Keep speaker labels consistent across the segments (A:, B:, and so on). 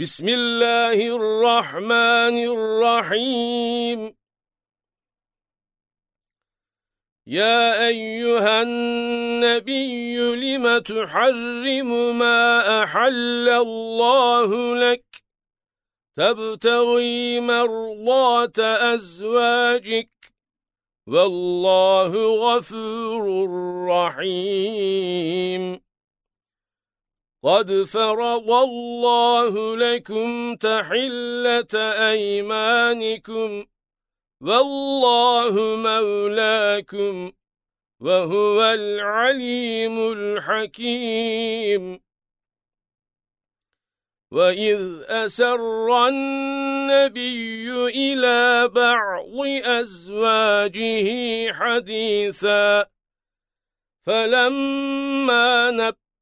A: بسم الله الرحمن الرحيم. يا أيها النبي لم تحرم ما أحل الله لك؟ تبتغي مرضات أزواجك. والله غفور رحيم. قد فرض الله لكم تحلة أيمانكم والله مولاكم وهو العليم الحكيم وَإِذْ أَسَرَّ النَّبِيُّ إِلَى بَعْضِ أَزْوَاجِهِ حَدِيثًا فَلَمَّا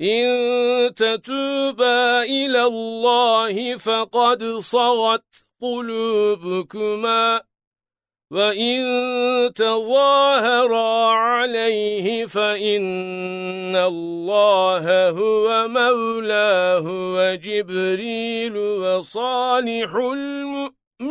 A: إِن تَتُوبَا إِلَى اللَّهِ فَقَدْ صَغَتْ قُلُوبُكُمَا وَإِن تَظَاهَرَا عَلَيْهِ فَإِنَّ اللَّهَ هُوَ مَوْلَاهُ وَجِبْرِيلُ وَصَالِحُ الْمُؤْمِنِينَ.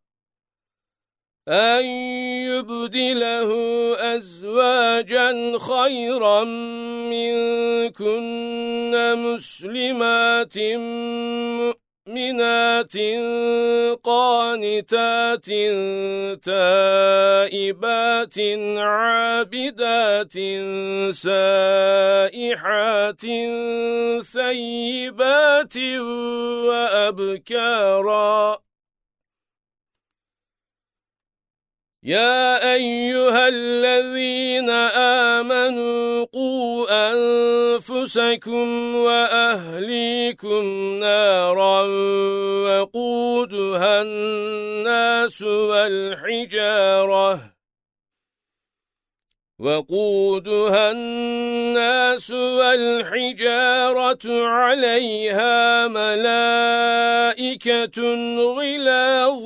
A: أَن يُبْدِلَهُ أَزْوَاجًا خَيْرًا مِنكُنَّ مُسْلِمَاتٍ مؤمنات قانتات تائبات عابدات سائحات ثيبات وأبكارا يا أيها الذين آمنوا قوا أنفسكم وأهليكم نارا وقودها الناس والحجارة وقودها الناس والحجارة عليها ملائكة غلاظ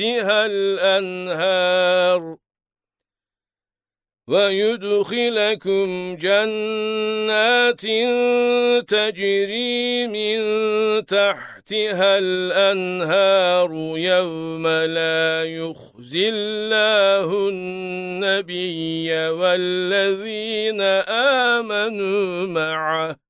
A: تحتها الأنهار ويدخلكم جنات تجري من تحتها الأنهار يوم لا يخزي الله النبي والذين آمنوا معه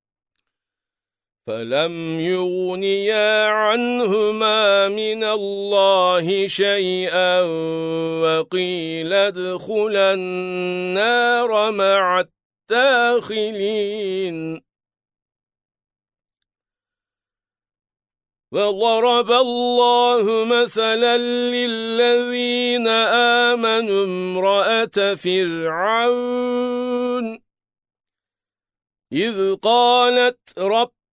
A: فلم يغنيا عنهما من الله شيئا وقيل ادخلا النار مع الداخلين وضرب الله مثلا للذين آمنوا امرأة فرعون إذ قالت رب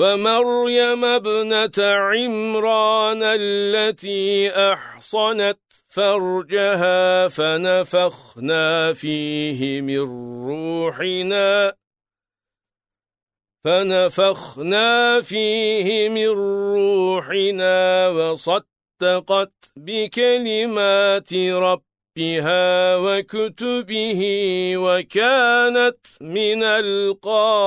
A: ومريم ابنة عمران التي أحصنت فرجها فنفخنا فيه من روحنا فنفخنا فيه من روحنا وصدقت بكلمات ربها وكتبه وكانت من القانتين.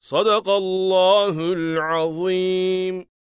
A: صدق الله العظيم.